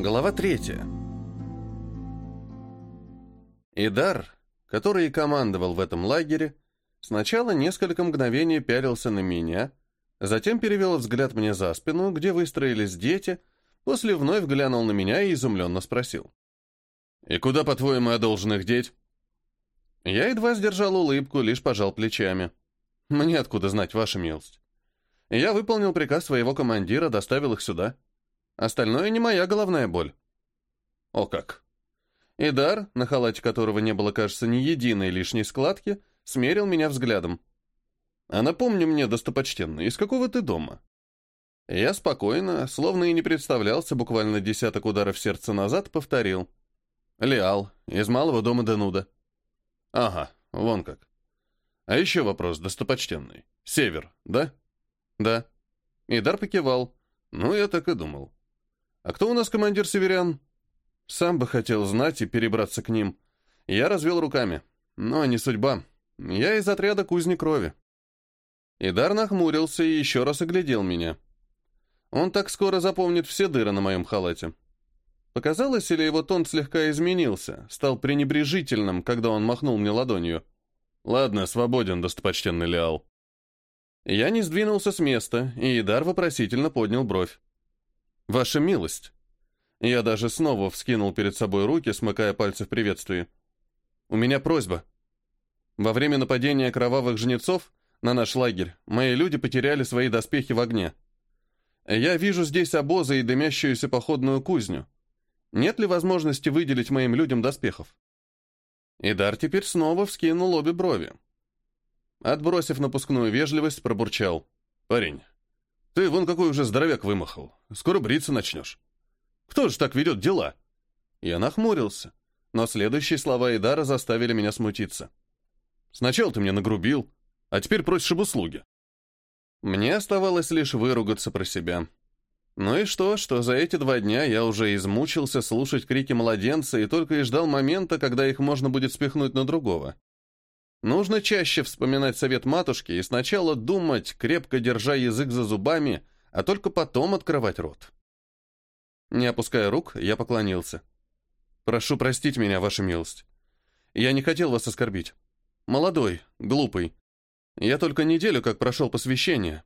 Глава третья. Идар, который командовал в этом лагере, сначала несколько мгновений пялился на меня, затем перевел взгляд мне за спину, где выстроились дети, после вновь глянул на меня и изумленно спросил. «И куда, по-твоему, я должен их деть?» Я едва сдержал улыбку, лишь пожал плечами. «Мне откуда знать, ваша милость?» Я выполнил приказ своего командира, доставил их сюда. Остальное не моя головная боль. О как! Идар, на халате которого не было, кажется, ни единой лишней складки, смерил меня взглядом. А напомни мне, достопочтенный, из какого ты дома? Я спокойно, словно и не представлялся буквально десяток ударов сердца назад, повторил. Леал, из малого дома Денуда. Ага, вон как. А еще вопрос, достопочтенный. Север, да? Да. Идар покивал. Ну, я так и думал. «А кто у нас командир северян?» Сам бы хотел знать и перебраться к ним. Я развел руками. Но не судьба. Я из отряда кузни крови. Идар нахмурился и еще раз оглядел меня. Он так скоро запомнит все дыры на моем халате. Показалось, или его тон слегка изменился, стал пренебрежительным, когда он махнул мне ладонью. «Ладно, свободен, достопочтенный Леал». Я не сдвинулся с места, и Идар вопросительно поднял бровь. «Ваша милость!» Я даже снова вскинул перед собой руки, смыкая пальцы в приветствии. «У меня просьба. Во время нападения кровавых жнецов на наш лагерь мои люди потеряли свои доспехи в огне. Я вижу здесь обозы и дымящуюся походную кузню. Нет ли возможности выделить моим людям доспехов?» Идар теперь снова вскинул обе брови. Отбросив напускную вежливость, пробурчал. «Парень, ты вон какой уже здоровяк вымахал. Скоро бриться начнешь. Кто же так ведет дела?» Я нахмурился, но следующие слова Идара заставили меня смутиться. «Сначала ты мне нагрубил, а теперь просишь об услуге». Мне оставалось лишь выругаться про себя. Ну и что, что за эти два дня я уже измучился слушать крики младенца и только и ждал момента, когда их можно будет спихнуть на другого. Нужно чаще вспоминать совет матушки и сначала думать, крепко держа язык за зубами, а только потом открывать рот. Не опуская рук, я поклонился. «Прошу простить меня, ваша милость. Я не хотел вас оскорбить. Молодой, глупый. Я только неделю как прошел посвящение».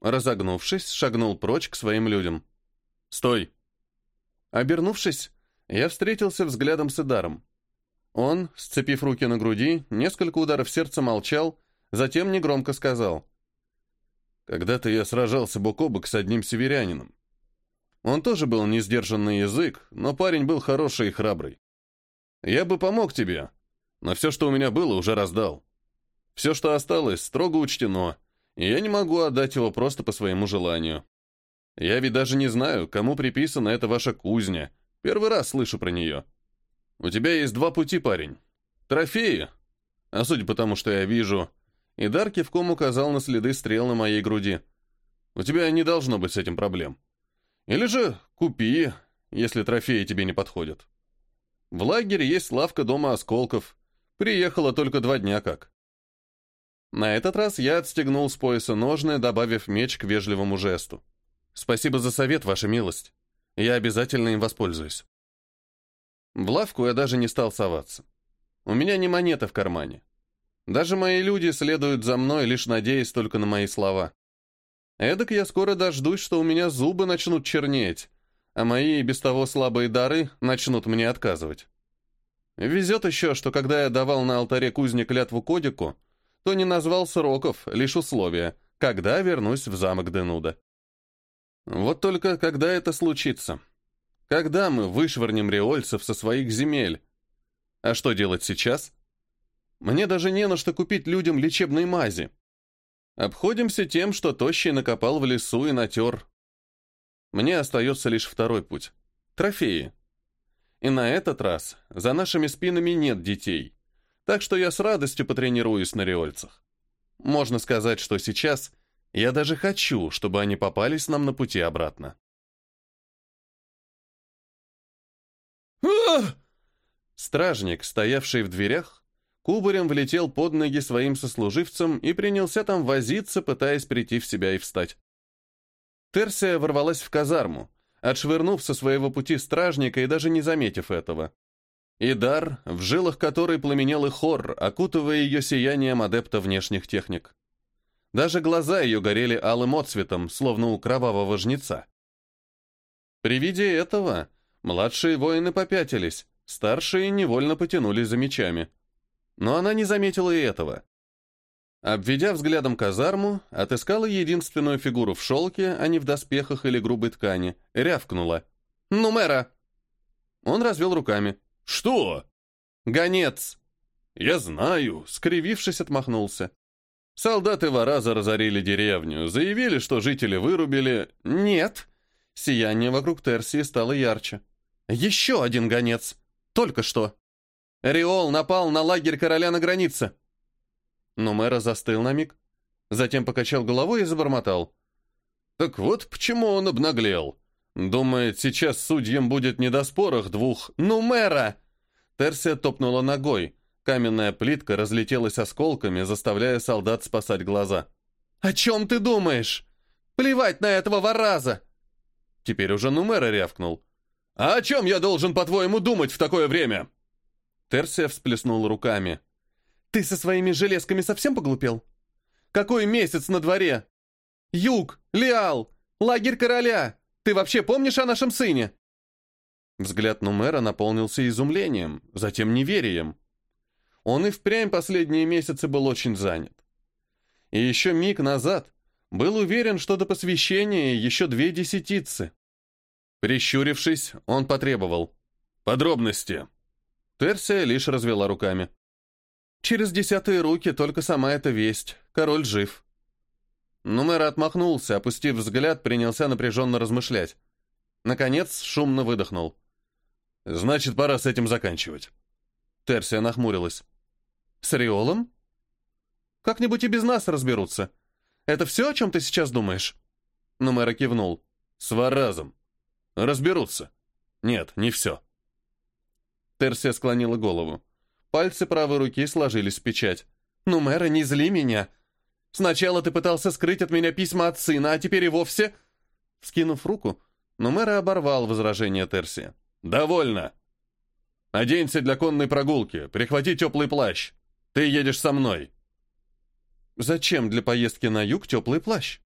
Разогнувшись, шагнул прочь к своим людям. «Стой!» Обернувшись, я встретился взглядом с Идаром. Он, сцепив руки на груди, несколько ударов сердца молчал, затем негромко сказал. «Когда-то я сражался бок о бок с одним северянином. Он тоже был несдержанный язык, но парень был хороший и храбрый. Я бы помог тебе, но все, что у меня было, уже раздал. Все, что осталось, строго учтено, и я не могу отдать его просто по своему желанию. Я ведь даже не знаю, кому приписана эта ваша кузня. Первый раз слышу про нее». У тебя есть два пути, парень. Трофеи. А судя по тому, что я вижу... И Дар кивком указал на следы стрел на моей груди. У тебя не должно быть с этим проблем. Или же купи, если трофеи тебе не подходят. В лагере есть лавка дома осколков. Приехала только два дня как. На этот раз я отстегнул с пояса ножны, добавив меч к вежливому жесту. «Спасибо за совет, ваша милость. Я обязательно им воспользуюсь». В лавку я даже не стал соваться. У меня не монета в кармане. Даже мои люди следуют за мной, лишь надеясь только на мои слова. Эдак я скоро дождусь, что у меня зубы начнут чернеть, а мои и без того слабые дары начнут мне отказывать. Везет еще, что когда я давал на алтаре кузне клятву кодику, то не назвал сроков, лишь условия, когда вернусь в замок Денуда. Вот только когда это случится? Когда мы вышвырнем риольцев со своих земель? А что делать сейчас? Мне даже не на что купить людям лечебной мази. Обходимся тем, что Тощий накопал в лесу и натер. Мне остается лишь второй путь. Трофеи. И на этот раз за нашими спинами нет детей. Так что я с радостью потренируюсь на риольцах. Можно сказать, что сейчас я даже хочу, чтобы они попались нам на пути обратно. Стражник, стоявший в дверях, кубарем влетел под ноги своим сослуживцам и принялся там возиться, пытаясь прийти в себя и встать. Терсия ворвалась в казарму, отшвырнув со своего пути стражника и даже не заметив этого. Идар, в жилах которой пламенел и хор, окутывая ее сиянием адепта внешних техник. Даже глаза ее горели алым отцветом, словно у кровавого жнеца. При виде этого младшие воины попятились, старшие невольно потянулись за мечами. Но она не заметила и этого. Обведя взглядом казарму, отыскала единственную фигуру в шелке, а не в доспехах или грубой ткани, рявкнула. «Ну, мэра!» Он развел руками. «Что?» «Гонец!» «Я знаю», — скривившись, отмахнулся. Солдаты Вараза разорили деревню, заявили, что жители вырубили... Нет. Сияние вокруг Терсии стало ярче. Еще один гонец. Только что. Риол напал на лагерь короля на границе. Но мэра застыл на миг, затем покачал головой и забормотал. Так вот почему он обнаглел. Думает, сейчас судьям будет не до спорах двух «Ну, мэра!» Терсия топнула ногой. Каменная плитка разлетелась осколками, заставляя солдат спасать глаза. «О чем ты думаешь? Плевать на этого вараза!» Теперь уже Нумера рявкнул. «А о чем я должен, по-твоему, думать в такое время?» Терсия всплеснула руками. «Ты со своими железками совсем поглупел? Какой месяц на дворе? Юг, Лиал, лагерь короля! Ты вообще помнишь о нашем сыне?» Взгляд Нумера наполнился изумлением, затем неверием. Он и впрямь последние месяцы был очень занят. И еще миг назад был уверен, что до посвящения еще две десятицы. Прищурившись, он потребовал. «Подробности». Терсия лишь развела руками. «Через десятые руки только сама эта весть. Король жив». Нумер отмахнулся, опустив взгляд, принялся напряженно размышлять. Наконец, шумно выдохнул. «Значит, пора с этим заканчивать». Терсия нахмурилась. «С Риолом?» «Как-нибудь и без нас разберутся. Это все, о чем ты сейчас думаешь?» Нумера кивнул. «С Варазом. Разберутся. Нет, не все». Терсия склонила голову. Пальцы правой руки сложились в печать. «Ну, мэра, не зли меня. Сначала ты пытался скрыть от меня письма от сына, а теперь и вовсе...» Скинув руку, но мэра оборвал возражение Терсия. «Довольно. Оденься для конной прогулки, прихвати теплый плащ. Ты едешь со мной». «Зачем для поездки на юг теплый плащ?»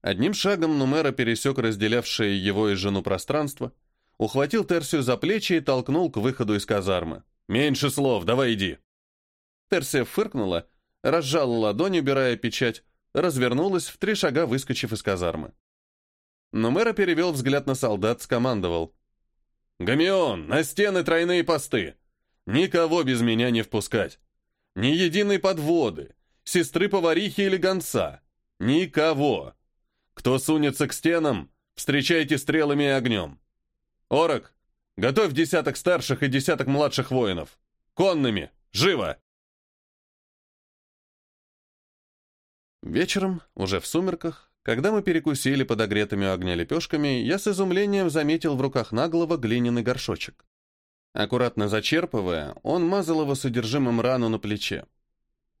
Одним шагом Нумера пересек разделявшее его и жену пространство, ухватил Терсию за плечи и толкнул к выходу из казармы. «Меньше слов, давай иди!» Терсия фыркнула, разжала ладонь, убирая печать, развернулась, в три шага выскочив из казармы. Нумера перевел взгляд на солдат, скомандовал. «Гамион, на стены тройные посты! Никого без меня не впускать! Ни единой подводы, сестры-поварихи или гонца! Никого! Кто сунется к стенам, встречайте стрелами и огнем! Орок, готовь десяток старших и десяток младших воинов! Конными! Живо!» Вечером, уже в сумерках, когда мы перекусили подогретыми огня лепешками, я с изумлением заметил в руках наглого глиняный горшочек. Аккуратно зачерпывая, он мазал его содержимым рану на плече.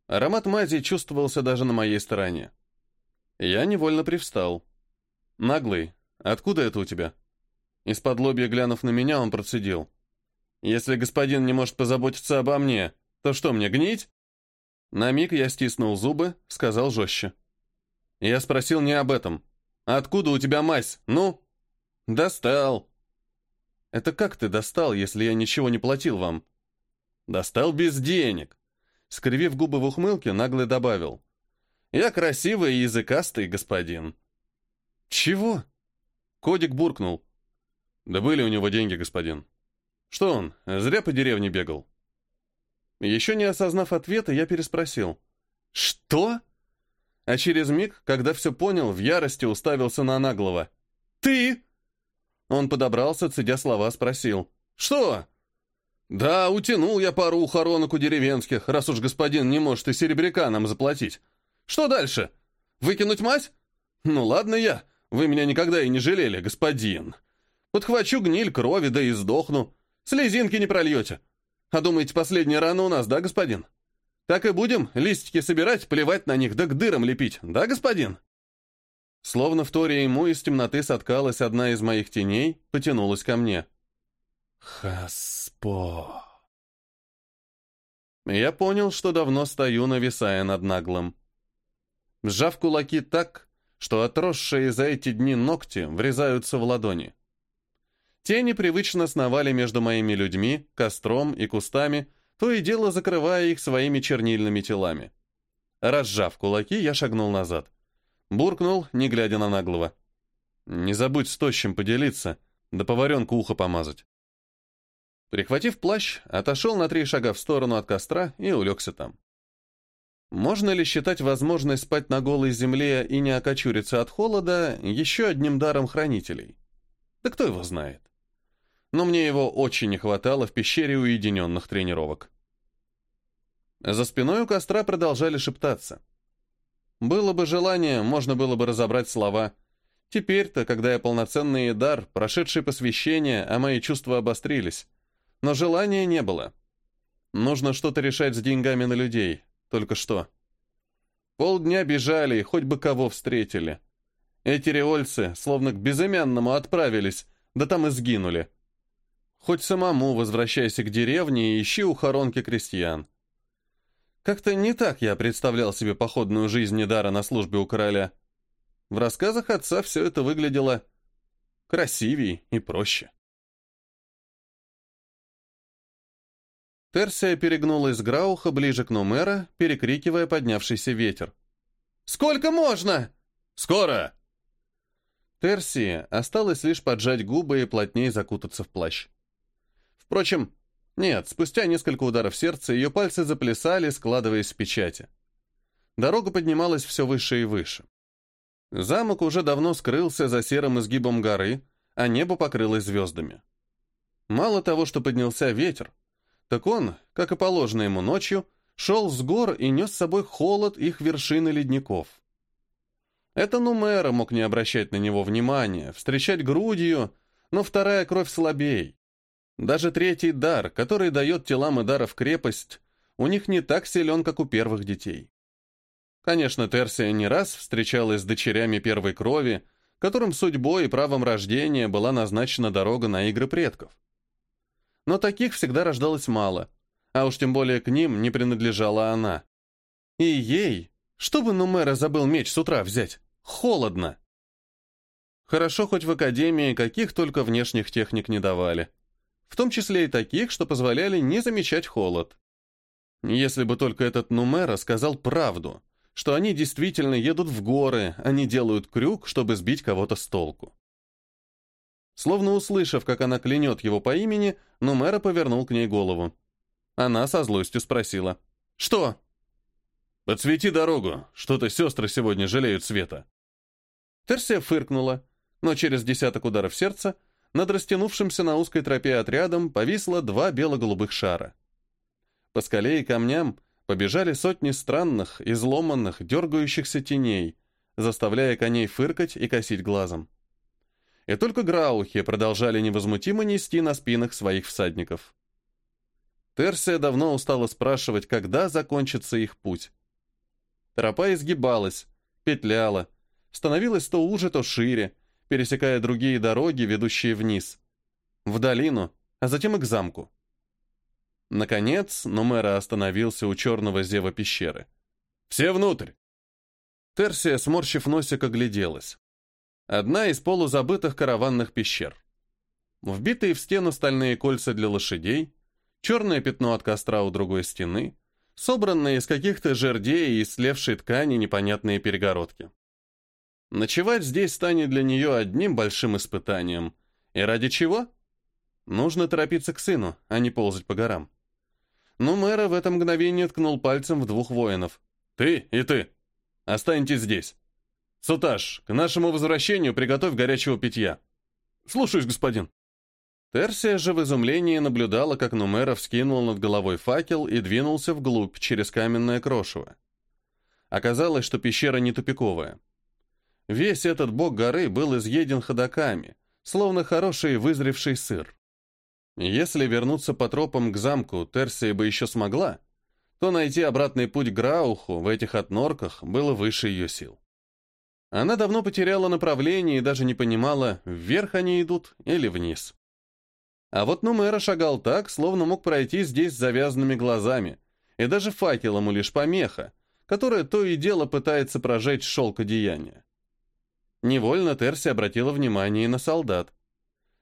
Аромат мази чувствовался даже на моей стороне. Я невольно привстал. «Наглый, откуда это у тебя?» Из-под лобья глянув на меня, он процедил. «Если господин не может позаботиться обо мне, то что, мне гнить?» На миг я стиснул зубы, сказал жестче. Я спросил не об этом. «Откуда у тебя мазь? Ну?» «Достал». «Это как ты достал, если я ничего не платил вам?» «Достал без денег». Скривив губы в ухмылке, нагло добавил. «Я красивый и языкастый господин». «Чего?» Кодик буркнул. «Да были у него деньги, господин». «Что он, зря по деревне бегал?» Еще не осознав ответа, я переспросил. «Что?» а через миг, когда все понял, в ярости уставился на наглого. «Ты?» Он подобрался, цедя слова, спросил. «Что?» «Да, утянул я пару ухоронок у деревенских, раз уж господин не может и серебряка нам заплатить. Что дальше? Выкинуть мать? Ну ладно я, вы меня никогда и не жалели, господин. Подхвачу гниль крови, да и сдохну. Слезинки не прольете. А думаете, последняя рана у нас, да, господин?» Так и будем листики собирать, плевать на них, да к дырам лепить, да, господин?» Словно в торе ему из темноты соткалась одна из моих теней, потянулась ко мне. Хаспо. Я понял, что давно стою, нависая над наглым. Сжав кулаки так, что отросшие за эти дни ногти врезаются в ладони. Тени привычно сновали между моими людьми, костром и кустами, то и дело закрывая их своими чернильными телами. Разжав кулаки, я шагнул назад. Буркнул, не глядя на наглого. «Не забудь с тощим поделиться, да поваренку ухо помазать». Прихватив плащ, отошел на три шага в сторону от костра и улегся там. Можно ли считать возможность спать на голой земле и не окочуриться от холода еще одним даром хранителей? Да кто его знает. Но мне его очень не хватало в пещере уединенных тренировок. За спиной у костра продолжали шептаться. Было бы желание, можно было бы разобрать слова. Теперь-то, когда я полноценный дар, прошедший посвящение, а мои чувства обострились. Но желания не было. Нужно что-то решать с деньгами на людей. Только что. Полдня бежали, хоть бы кого встретили. Эти реольцы, словно к безымянному, отправились, да там и сгинули. Хоть самому возвращайся к деревне и ищи ухоронки крестьян. Как-то не так я представлял себе походную жизнь Недара на службе у короля. В рассказах отца все это выглядело красивее и проще. Терсия перегнулась с Грауха ближе к Нумера, перекрикивая поднявшийся ветер. «Сколько можно?» «Скоро!» Терсии осталось лишь поджать губы и плотнее закутаться в плащ. Впрочем, нет, спустя несколько ударов сердца ее пальцы заплясали, складываясь в печати. Дорога поднималась все выше и выше. Замок уже давно скрылся за серым изгибом горы, а небо покрылось звездами. Мало того, что поднялся ветер, так он, как и положено ему ночью, шел с гор и нес с собой холод их вершины ледников. Это Нумера мог не обращать на него внимания, встречать грудью, но вторая кровь слабей. Даже третий дар, который дает телам и даров крепость, у них не так силен, как у первых детей. Конечно, Терсия не раз встречалась с дочерями первой крови, которым судьбой и правом рождения была назначена дорога на игры предков. Но таких всегда рождалось мало, а уж тем более к ним не принадлежала она. И ей, чтобы Нумера забыл меч с утра взять, холодно. Хорошо, хоть в академии каких только внешних техник не давали. В том числе и таких, что позволяли не замечать холод. Если бы только этот Нумера сказал правду, что они действительно едут в горы, а не делают крюк, чтобы сбить кого-то с толку. Словно услышав, как она клянет его по имени, Нумера повернул к ней голову. Она со злостью спросила. «Что?» «Подсвети дорогу. Что-то сестры сегодня жалеют света». Терсия фыркнула, но через десяток ударов сердца над растянувшимся на узкой тропе отрядом повисло два бело-голубых шара. По скале и камням побежали сотни странных, изломанных, дергающихся теней, заставляя коней фыркать и косить глазом и только граухи продолжали невозмутимо нести на спинах своих всадников. Терсия давно устала спрашивать, когда закончится их путь. Тропа изгибалась, петляла, становилась то уже, то шире, пересекая другие дороги, ведущие вниз, в долину, а затем и к замку. Наконец, Нумера остановился у черного зева пещеры. «Все внутрь!» Терсия, сморщив носик, огляделась. Одна из полузабытых караванных пещер. Вбитые в стену стальные кольца для лошадей, черное пятно от костра у другой стены, собранные из каких-то жердей и слевшей ткани непонятные перегородки. Ночевать здесь станет для нее одним большим испытанием. И ради чего? Нужно торопиться к сыну, а не ползать по горам. Но мэра в это мгновение ткнул пальцем в двух воинов. «Ты и ты! Останьтесь здесь!» «Суташ, к нашему возвращению приготовь горячего питья». «Слушаюсь, господин». Терсия же в изумлении наблюдала, как Нумеров скинул над головой факел и двинулся вглубь, через каменное крошево. Оказалось, что пещера не тупиковая. Весь этот бок горы был изъеден ходоками, словно хороший вызревший сыр. Если вернуться по тропам к замку Терсия бы еще смогла, то найти обратный путь к Грауху в этих отнорках было выше ее сил. Она давно потеряла направление и даже не понимала, вверх они идут или вниз. А вот Нумера шагал так, словно мог пройти здесь с завязанными глазами, и даже факел ему лишь помеха, которая то и дело пытается прожечь шелк одеяния. Невольно Терси обратила внимание на солдат.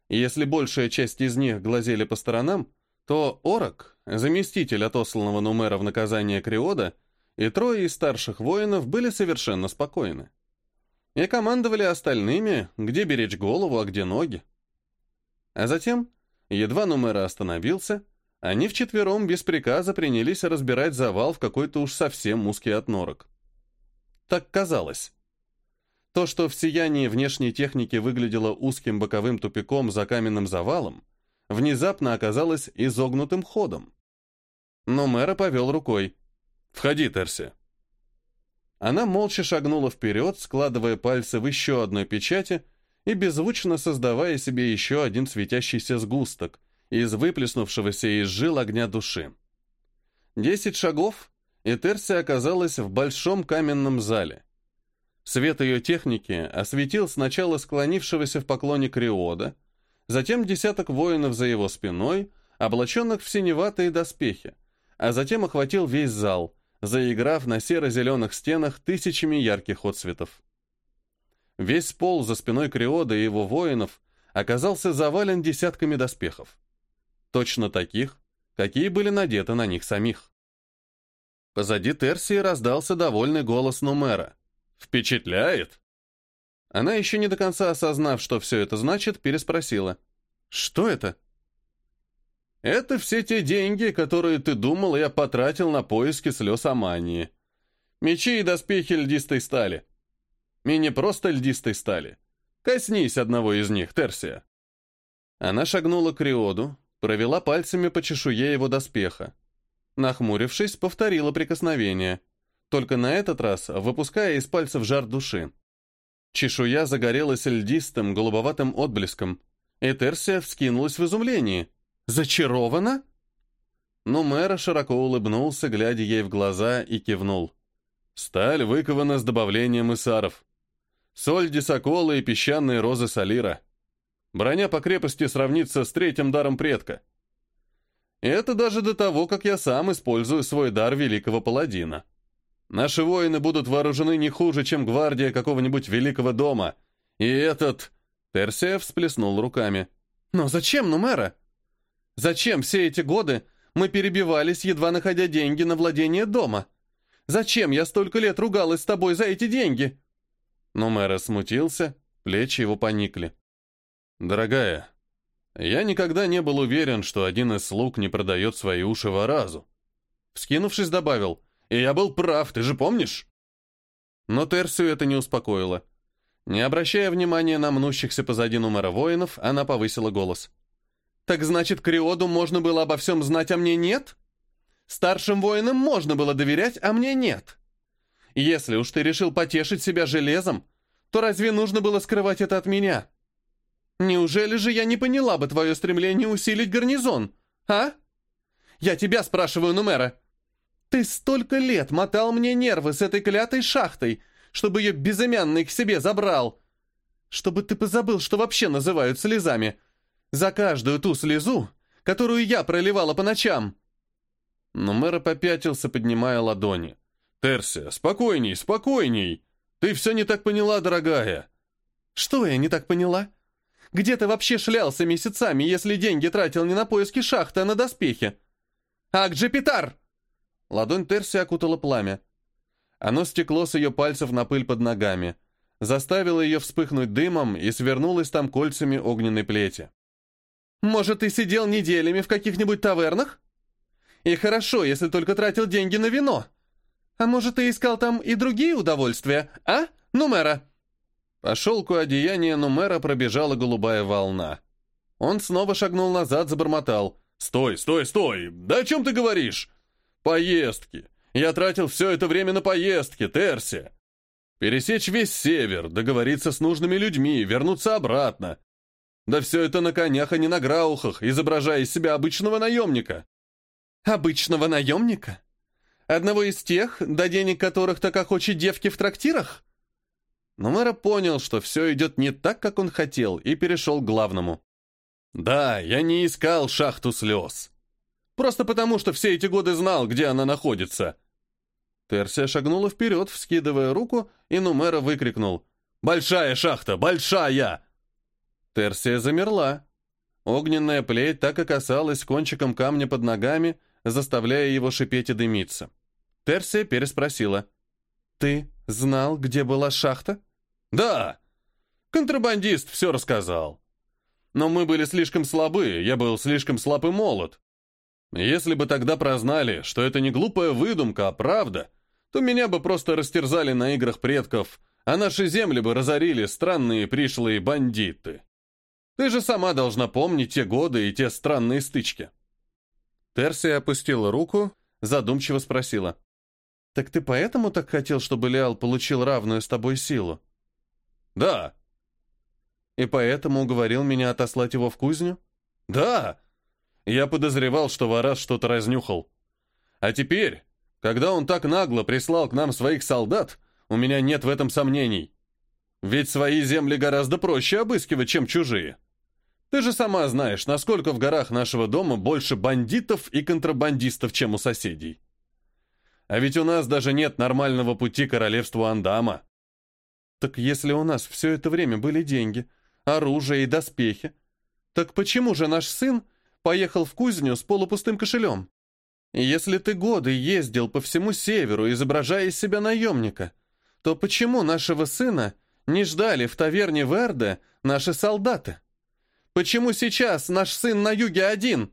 если большая часть из них глазели по сторонам, то Орок, заместитель отосланного Нумера в наказание Криода, и трое из старших воинов были совершенно спокойны. И командовали остальными, где беречь голову, а где ноги. А затем, едва Нумера остановился, они вчетвером без приказа принялись разбирать завал в какой-то уж совсем узкий отнорок. Так казалось. То, что в сиянии внешней техники выглядело узким боковым тупиком за каменным завалом, внезапно оказалось изогнутым ходом. Но мэра повел рукой. «Входи, Терси». Она молча шагнула вперед, складывая пальцы в еще одной печати и беззвучно создавая себе еще один светящийся сгусток из выплеснувшегося из жил огня души. Десять шагов, и Терси оказалась в большом каменном зале. Свет ее техники осветил сначала склонившегося в поклоне Криода, затем десяток воинов за его спиной, облаченных в синеватые доспехи, а затем охватил весь зал, заиграв на серо-зеленых стенах тысячами ярких отцветов. Весь пол за спиной Криода и его воинов оказался завален десятками доспехов. Точно таких, какие были надеты на них самих. Позади Терсии раздался довольный голос Нумера. «Впечатляет!» Она, еще не до конца осознав, что все это значит, переспросила. «Что это?» «Это все те деньги, которые ты думал, я потратил на поиски слез Амании. Мечи и доспехи льдистой стали. И не просто льдистой стали. Коснись одного из них, Терсия». Она шагнула к Риоду, провела пальцами по чешуе его доспеха. Нахмурившись, повторила прикосновение, только на этот раз выпуская из пальцев жар души. Чешуя загорелась льдистым, голубоватым отблеском, и Терсия вскинулась в изумлении. «Зачарована?» Но мэра широко улыбнулся, глядя ей в глаза, и кивнул. «Сталь выкована с добавлением эсаров. Соль десокола и песчаные розы салира. Броня по крепости сравнится с третьим даром предка. Это даже до того, как я сам использую свой дар великого паладина. Наши воины будут вооружены не хуже, чем гвардия какого-нибудь великого дома. И этот...» Терсия всплеснул руками. «Но зачем, Нумера? Зачем все эти годы мы перебивались, едва находя деньги на владение дома? Зачем я столько лет ругалась с тобой за эти деньги?» Нумера смутился, плечи его поникли. «Дорогая, я никогда не был уверен, что один из слуг не продает свои уши в разу. Вскинувшись, добавил, «И я был прав, ты же помнишь?» Но Терсию это не успокоило. Не обращая внимания на мнущихся позади Нумера воинов, она повысила голос. «Так значит, Криоду можно было обо всем знать, а мне нет? Старшим воинам можно было доверять, а мне нет. Если уж ты решил потешить себя железом, то разве нужно было скрывать это от меня?» Неужели же я не поняла бы твое стремление усилить гарнизон, а? Я тебя спрашиваю, Нумера. Ты столько лет мотал мне нервы с этой клятой шахтой, чтобы ее безымянный к себе забрал. Чтобы ты позабыл, что вообще называют слезами. За каждую ту слезу, которую я проливала по ночам. Нумера попятился, поднимая ладони. «Терсия, спокойней, спокойней! Ты все не так поняла, дорогая!» «Что я не так поняла?» Где ты вообще шлялся месяцами, если деньги тратил не на поиски шахты, а на доспехи? Ак, Джепитар!» Ладонь Терси окутала пламя. Оно стекло с ее пальцев на пыль под ногами, заставило ее вспыхнуть дымом и свернулось там кольцами огненной плети. «Может, ты сидел неделями в каких-нибудь тавернах? И хорошо, если только тратил деньги на вино. А может, ты искал там и другие удовольствия, а, Нумера?» По шелку одеяния Нумера пробежала голубая волна. Он снова шагнул назад, забормотал. «Стой, стой, стой! Да о чем ты говоришь? Поездки! Я тратил все это время на поездки, Терси! Пересечь весь север, договориться с нужными людьми, вернуться обратно. Да все это на конях, а не на граухах, изображая из себя обычного наемника». «Обычного наемника? Одного из тех, до денег которых так охочет девки в трактирах?» Но Мэра понял, что все идет не так, как он хотел, и перешел к главному. «Да, я не искал шахту слез. Просто потому, что все эти годы знал, где она находится». Терсия шагнула вперед, вскидывая руку, и Нумера выкрикнул. «Большая шахта! Большая!» Терсия замерла. Огненная плеть так и касалась кончиком камня под ногами, заставляя его шипеть и дымиться. Терсия переспросила. «Ты знал, где была шахта?» «Да!» Контрабандист все рассказал. Но мы были слишком слабы, я был слишком слаб и молод. Если бы тогда прознали, что это не глупая выдумка, а правда, то меня бы просто растерзали на играх предков, а наши земли бы разорили странные пришлые бандиты. Ты же сама должна помнить те годы и те странные стычки. Терсия опустила руку, задумчиво спросила. «Так ты поэтому так хотел, чтобы Леал получил равную с тобой силу?» «Да». «И поэтому уговорил меня отослать его в кузню?» «Да». Я подозревал, что Варас что-то разнюхал. А теперь, когда он так нагло прислал к нам своих солдат, у меня нет в этом сомнений. Ведь свои земли гораздо проще обыскивать, чем чужие. Ты же сама знаешь, насколько в горах нашего дома больше бандитов и контрабандистов, чем у соседей. А ведь у нас даже нет нормального пути к королевству Андама. Так если у нас все это время были деньги, оружие и доспехи, так почему же наш сын поехал в кузню с полупустым кошелем? Если ты годы ездил по всему северу, изображая из себя наемника, то почему нашего сына не ждали в таверне Верде наши солдаты? Почему сейчас наш сын на юге один?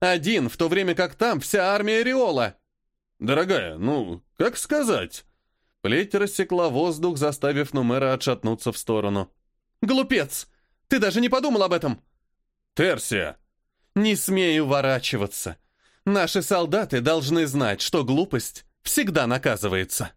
Один, в то время как там вся армия Риола. «Дорогая, ну, как сказать?» Плеть рассекла воздух, заставив Нумера отшатнуться в сторону. «Глупец! Ты даже не подумал об этом!» «Терсия!» «Не смею уворачиваться. Наши солдаты должны знать, что глупость всегда наказывается».